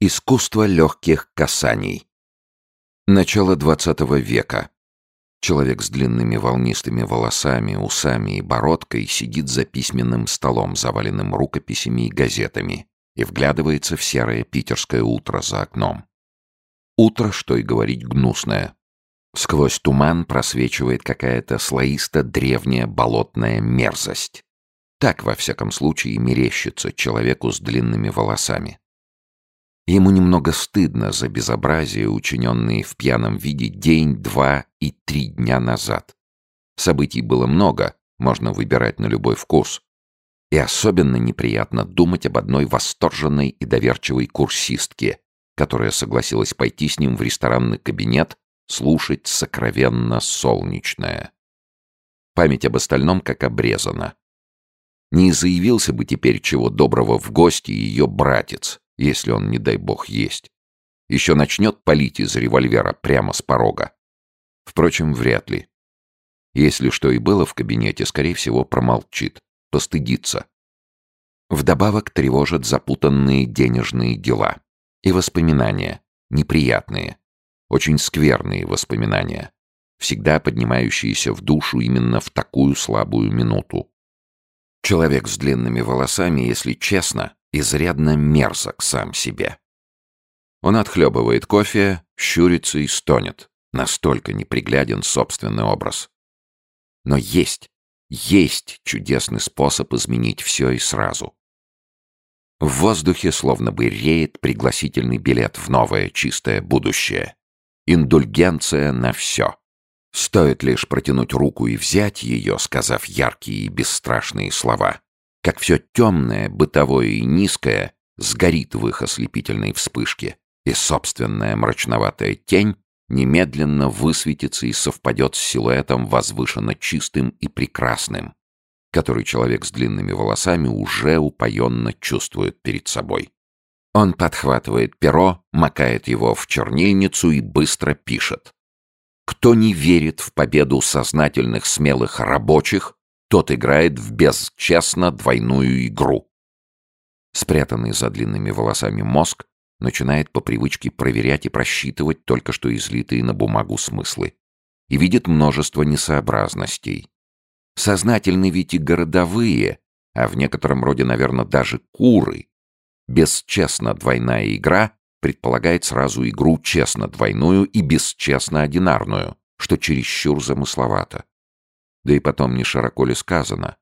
Искусство легких касаний. Начало XX века. Человек с длинными волнистыми волосами, усами и бородкой сидит за письменным столом, заваленным рукописями и газетами, и вглядывается в серое питерское утро за окном. Утро, что и говорить, гнусное. Сквозь туман просвечивает какая-то слоисто-древняя болотная мерзость. Так, во всяком случае, мерещится человеку с длинными волосами. Ему немного стыдно за безобразие, учиненные в пьяном виде день, два и три дня назад. Событий было много, можно выбирать на любой вкус. И особенно неприятно думать об одной восторженной и доверчивой курсистке, которая согласилась пойти с ним в ресторанный кабинет слушать сокровенно солнечное. Память об остальном как обрезана. Не заявился бы теперь чего доброго в гости ее братец, если он, не дай бог, есть. Еще начнет палить из револьвера прямо с порога. Впрочем, вряд ли. Если что и было в кабинете, скорее всего, промолчит, постыдится. Вдобавок тревожат запутанные денежные дела. И воспоминания, неприятные, очень скверные воспоминания, всегда поднимающиеся в душу именно в такую слабую минуту. Человек с длинными волосами, если честно, изрядно мерзок сам себе. Он отхлебывает кофе, щурится и стонет. Настолько непригляден собственный образ. Но есть, есть чудесный способ изменить все и сразу. В воздухе словно бы реет пригласительный билет в новое чистое будущее. Индульгенция на все. Стоит лишь протянуть руку и взять ее, сказав яркие и бесстрашные слова как все темное, бытовое и низкое сгорит в их ослепительной вспышке, и собственная мрачноватая тень немедленно высветится и совпадет с силуэтом возвышенно чистым и прекрасным, который человек с длинными волосами уже упоенно чувствует перед собой. Он подхватывает перо, макает его в чернильницу и быстро пишет. Кто не верит в победу сознательных смелых рабочих, тот играет в бесчестно двойную игру. Спрятанный за длинными волосами мозг начинает по привычке проверять и просчитывать только что излитые на бумагу смыслы. И видит множество несообразностей. Сознательны ведь и городовые, а в некотором роде, наверное, даже куры. Бесчестно двойная игра предполагает сразу игру честно двойную и бесчестно одинарную, что чересчур замысловато. Да и потом не широко ли сказано.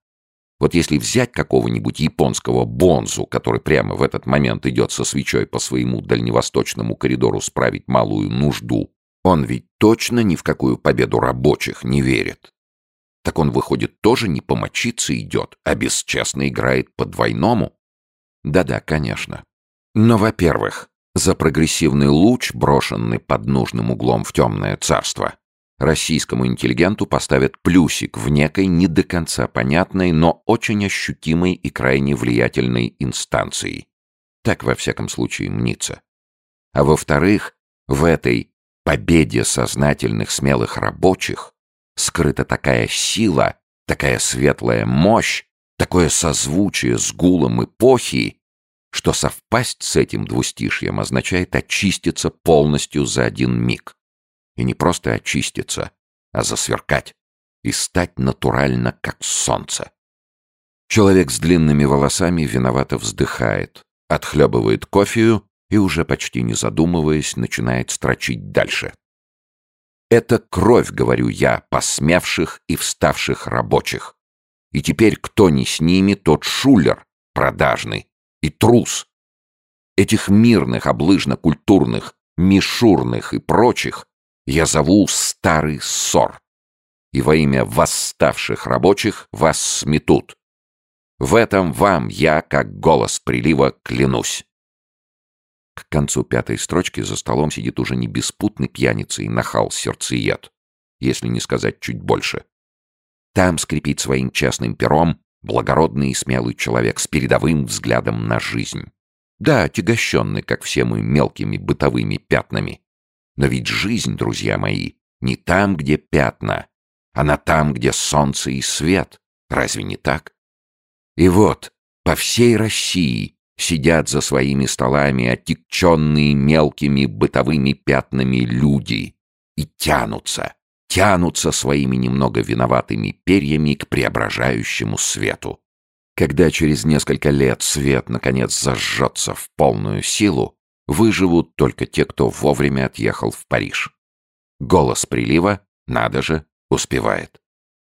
Вот если взять какого-нибудь японского бонзу, который прямо в этот момент идет со свечой по своему дальневосточному коридору справить малую нужду, он ведь точно ни в какую победу рабочих не верит. Так он, выходит, тоже не помочиться идет, а бесчестно играет по-двойному? Да-да, конечно. Но, во-первых, за прогрессивный луч, брошенный под нужным углом в темное царство, российскому интеллигенту поставят плюсик в некой не до конца понятной, но очень ощутимой и крайне влиятельной инстанции. Так, во всяком случае, мнится. А во-вторых, в этой победе сознательных смелых рабочих скрыта такая сила, такая светлая мощь, такое созвучие с гулом эпохи, что совпасть с этим двустишьем означает очиститься полностью за один миг. И не просто очиститься, а засверкать и стать натурально как солнце. Человек с длинными волосами виновато вздыхает, отхлебывает кофею и уже почти не задумываясь начинает строчить дальше. Это кровь, говорю я, посмевших и вставших рабочих. И теперь кто не с ними, тот шулер продажный и трус. Этих мирных, облыжно-культурных, мишурных и прочих я зову старый ссор. И во имя восставших рабочих вас сметут. В этом вам я, как голос прилива, клянусь. К концу пятой строчки за столом сидит уже не беспутный пьяница и нахал сердцеед, если не сказать чуть больше. Там скрипит своим частным пером благородный и смелый человек с передовым взглядом на жизнь. Да, отягощенный, как все мы, мелкими бытовыми пятнами. Но ведь жизнь, друзья мои, не там, где пятна. Она там, где солнце и свет. Разве не так? И вот, по всей России сидят за своими столами отягченные мелкими бытовыми пятнами люди и тянутся, тянутся своими немного виноватыми перьями к преображающему свету. Когда через несколько лет свет наконец зажжется в полную силу, выживут только те, кто вовремя отъехал в Париж. Голос прилива, надо же, успевает.